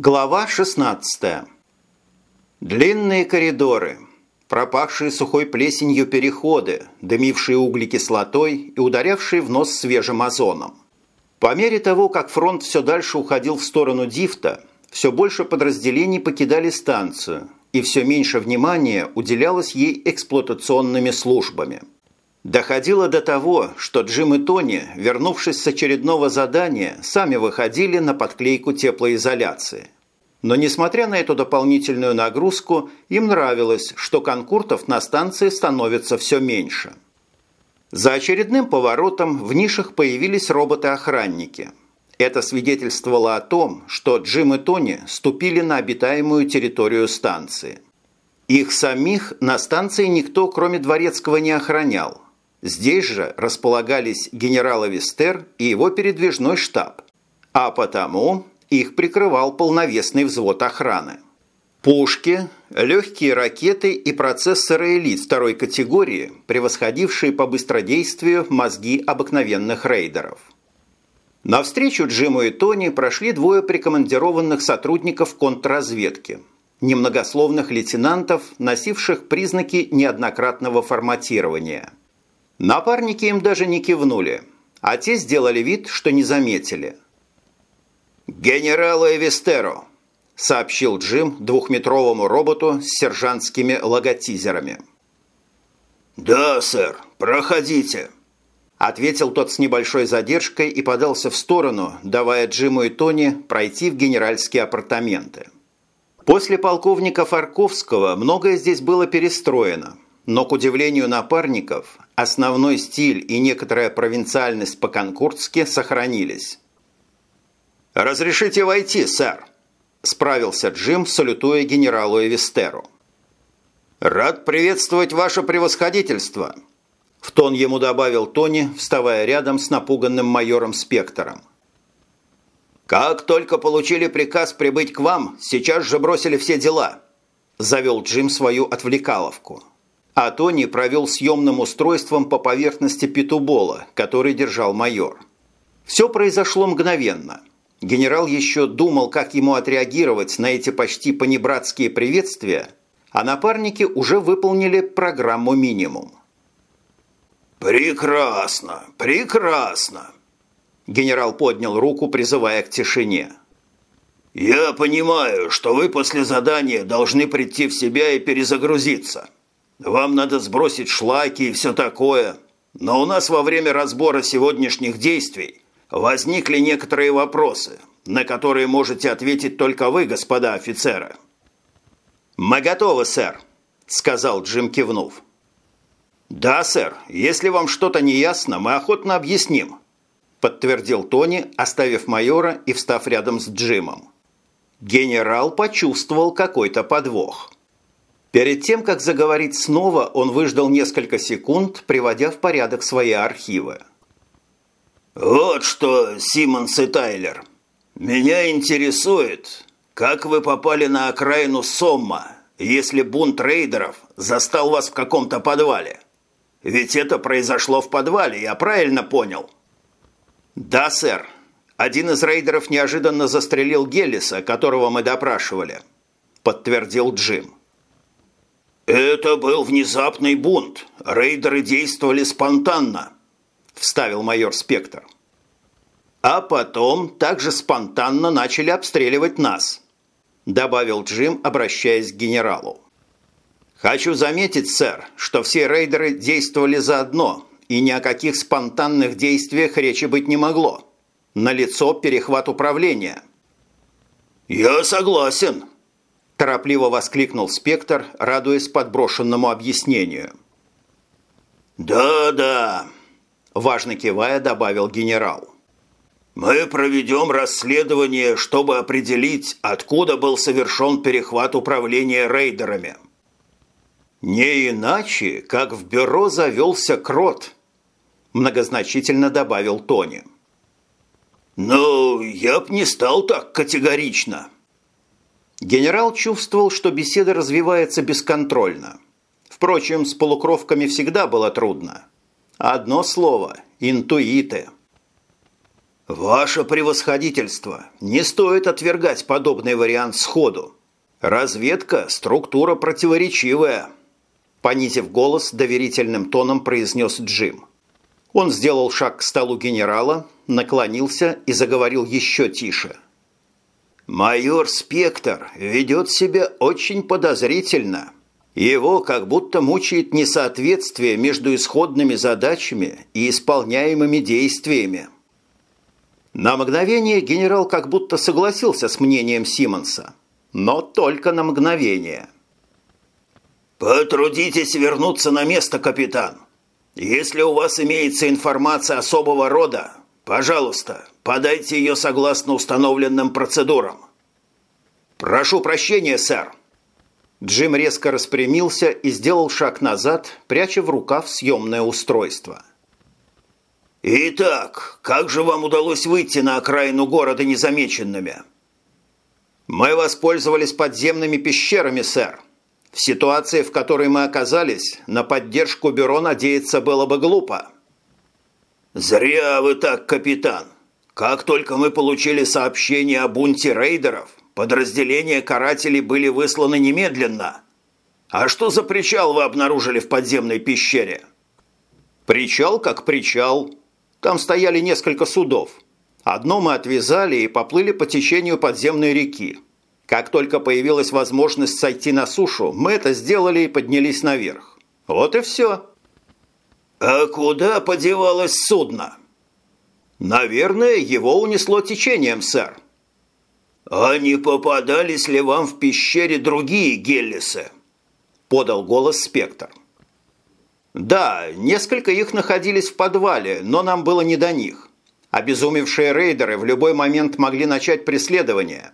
Глава 16. Длинные коридоры, пропахшие сухой плесенью переходы, дымившие углекислотой и ударявшие в нос свежим озоном. По мере того, как фронт все дальше уходил в сторону Дифта, все больше подразделений покидали станцию, и все меньше внимания уделялось ей эксплуатационными службами. Доходило до того, что Джим и Тони, вернувшись с очередного задания, сами выходили на подклейку теплоизоляции. Но несмотря на эту дополнительную нагрузку, им нравилось, что конкуртов на станции становится все меньше. За очередным поворотом в нишах появились роботы-охранники. Это свидетельствовало о том, что Джим и Тони ступили на обитаемую территорию станции. Их самих на станции никто, кроме Дворецкого, не охранял – Здесь же располагались генерал Авестер и его передвижной штаб, а потому их прикрывал полновесный взвод охраны. Пушки, легкие ракеты и процессоры элит второй категории, превосходившие по быстродействию мозги обыкновенных рейдеров. Навстречу Джиму и Тони прошли двое прикомандированных сотрудников контрразведки, немногословных лейтенантов, носивших признаки неоднократного форматирования – Напарники им даже не кивнули, а те сделали вид, что не заметили. «Генералу Эвестеро», – сообщил Джим двухметровому роботу с сержантскими логотизерами. «Да, сэр, проходите», – ответил тот с небольшой задержкой и подался в сторону, давая Джиму и Тони пройти в генеральские апартаменты. После полковника Фарковского многое здесь было перестроено – но, к удивлению напарников, основной стиль и некоторая провинциальность по-конкурдски сохранились. «Разрешите войти, сэр», – справился Джим, салютуя генералу Эвестеру. «Рад приветствовать ваше превосходительство», – в тон ему добавил Тони, вставая рядом с напуганным майором Спектором. «Как только получили приказ прибыть к вам, сейчас же бросили все дела», – завел Джим свою отвлекаловку а Тони провел съемным устройством по поверхности петубола, который держал майор. Все произошло мгновенно. Генерал еще думал, как ему отреагировать на эти почти понебратские приветствия, а напарники уже выполнили программу «Минимум». «Прекрасно! Прекрасно!» Генерал поднял руку, призывая к тишине. «Я понимаю, что вы после задания должны прийти в себя и перезагрузиться. Вам надо сбросить шлаки и все такое. Но у нас во время разбора сегодняшних действий возникли некоторые вопросы, на которые можете ответить только вы, господа офицеры». «Мы готовы, сэр», – сказал Джим, кивнув. «Да, сэр, если вам что-то не ясно, мы охотно объясним», – подтвердил Тони, оставив майора и встав рядом с Джимом. Генерал почувствовал какой-то подвох. Перед тем, как заговорить снова, он выждал несколько секунд, приводя в порядок свои архивы. «Вот что, Симмонс и Тайлер, меня интересует, как вы попали на окраину Сомма, если бунт рейдеров застал вас в каком-то подвале? Ведь это произошло в подвале, я правильно понял?» «Да, сэр. Один из рейдеров неожиданно застрелил Геллиса, которого мы допрашивали», – подтвердил Джим. «Это был внезапный бунт. Рейдеры действовали спонтанно», – вставил майор Спектр. «А потом также спонтанно начали обстреливать нас», – добавил Джим, обращаясь к генералу. «Хочу заметить, сэр, что все рейдеры действовали заодно, и ни о каких спонтанных действиях речи быть не могло. Налицо перехват управления». «Я согласен», торопливо воскликнул Спектр, радуясь подброшенному объяснению. «Да-да», – важно кивая, добавил генерал. «Мы проведем расследование, чтобы определить, откуда был совершен перехват управления рейдерами». «Не иначе, как в бюро завелся крот», – многозначительно добавил Тони. «Ну, я б не стал так категорично», Генерал чувствовал, что беседа развивается бесконтрольно. Впрочем, с полукровками всегда было трудно. Одно слово – интуиты. «Ваше превосходительство, не стоит отвергать подобный вариант сходу. Разведка – структура противоречивая», – понизив голос, доверительным тоном произнес Джим. Он сделал шаг к столу генерала, наклонился и заговорил еще тише. «Майор Спектр ведет себя очень подозрительно. Его как будто мучает несоответствие между исходными задачами и исполняемыми действиями». На мгновение генерал как будто согласился с мнением Симмонса, но только на мгновение. «Потрудитесь вернуться на место, капитан. Если у вас имеется информация особого рода, пожалуйста, подайте ее согласно установленным процедурам». «Прошу прощения, сэр». Джим резко распрямился и сделал шаг назад, пряча в рукав съемное устройство. «Итак, как же вам удалось выйти на окраину города незамеченными?» «Мы воспользовались подземными пещерами, сэр. В ситуации, в которой мы оказались, на поддержку бюро надеяться было бы глупо». «Зря вы так, капитан. Как только мы получили сообщение о бунте рейдеров, подразделения карателей были высланы немедленно. А что за причал вы обнаружили в подземной пещере?» «Причал как причал», там стояли несколько судов. Одно мы отвязали и поплыли по течению подземной реки. Как только появилась возможность сойти на сушу, мы это сделали и поднялись наверх. Вот и все. А куда подевалось судно? Наверное, его унесло течением, сэр. А не попадались ли вам в пещере другие геллисы? Подал голос спектр. Да, несколько их находились в подвале, но нам было не до них. Обезумевшие рейдеры в любой момент могли начать преследование.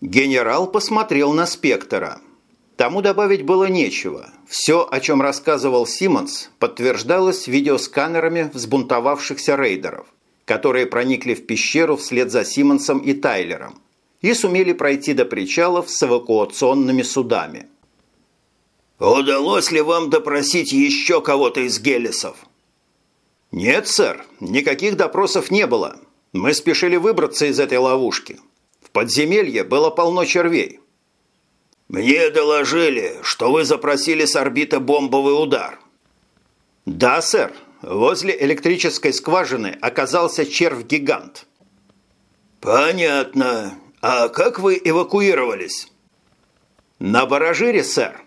Генерал посмотрел на Спектора. Тому добавить было нечего. Все, о чем рассказывал Симмонс, подтверждалось видеосканерами взбунтовавшихся рейдеров, которые проникли в пещеру вслед за Симмонсом и Тайлером и сумели пройти до причалов с эвакуационными судами. «Удалось ли вам допросить еще кого-то из Геллисов?» «Нет, сэр, никаких допросов не было. Мы спешили выбраться из этой ловушки. В подземелье было полно червей». «Мне доложили, что вы запросили с орбиты бомбовый удар». «Да, сэр. Возле электрической скважины оказался червь-гигант». «Понятно. А как вы эвакуировались?» «На баражире, сэр.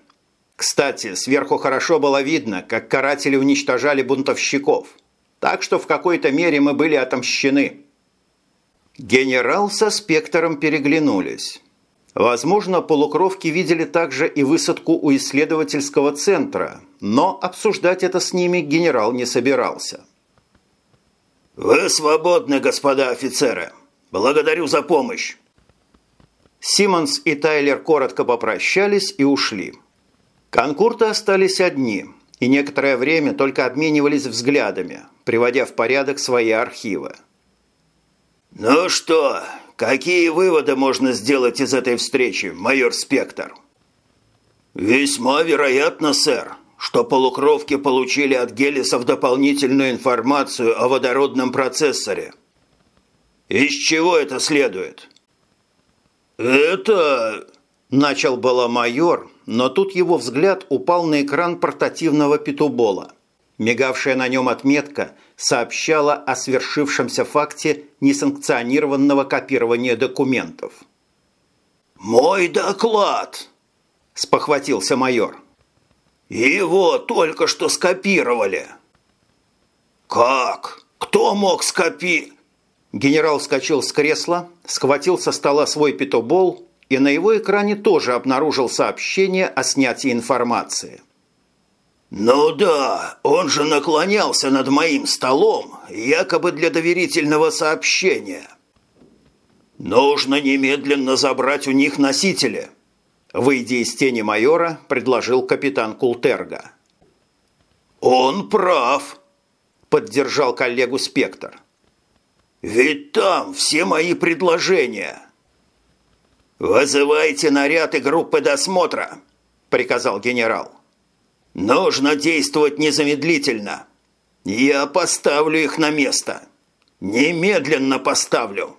Кстати, сверху хорошо было видно, как каратели уничтожали бунтовщиков. Так что в какой-то мере мы были отомщены. Генерал со спектром переглянулись. Возможно, полукровки видели также и высадку у исследовательского центра, но обсуждать это с ними генерал не собирался. «Вы свободны, господа офицеры. Благодарю за помощь». Симмонс и Тайлер коротко попрощались и ушли. Конкурты остались одни и некоторое время только обменивались взглядами, приводя в порядок свои архивы. «Ну что, какие выводы можно сделать из этой встречи, майор Спектр?» «Весьма вероятно, сэр, что полукровки получили от Гелисов дополнительную информацию о водородном процессоре». «Из чего это следует?» «Это...» – начал было майор, но тут его взгляд упал на экран портативного питубола. Мигавшая на нем отметка сообщала о свершившемся факте несанкционированного копирования документов. «Мой доклад!» – спохватился майор. «Его только что скопировали!» «Как? Кто мог скопи...» Генерал вскочил с кресла, схватил со стола свой питобол и на его экране тоже обнаружил сообщение о снятии информации. «Ну да, он же наклонялся над моим столом, якобы для доверительного сообщения». «Нужно немедленно забрать у них носители», – выйдя из тени майора, предложил капитан Култерга. «Он прав», – поддержал коллегу Спектр. «Ведь там все мои предложения». «Вызывайте наряд и группы досмотра», – приказал генерал. «Нужно действовать незамедлительно. Я поставлю их на место. Немедленно поставлю!»